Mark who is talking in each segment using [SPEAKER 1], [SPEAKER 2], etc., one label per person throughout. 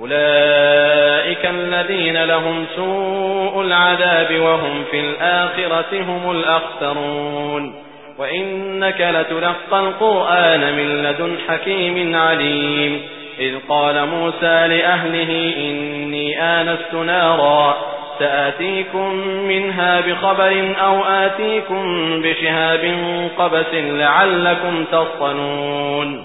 [SPEAKER 1] أولئك الذين لهم سوء العذاب وهم في الآخرة هم الأخسرون. وإنك لتلقى القرآن من لدن حكيم عليم. إذ قال موسى لأهله إني آنست نارا سآتيكم منها بخبر أو آتيكم بشهاب قبس لعلكم تصطنون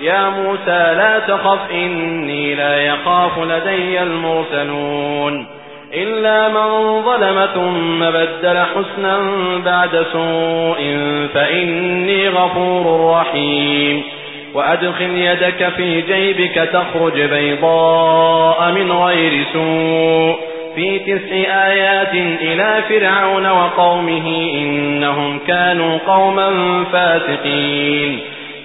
[SPEAKER 1] يا موسى لا تخف إني لا يخاف لدي المرسلون. إلا من ظلم ثم بدل حسنا بعد سوء فإني غفور رحيم. وأدخل يدك في جيبك تخرج بيضاء من غير سوء. في تسع آيات إلى فرعون وقومه إنهم كانوا قوما فاسقين.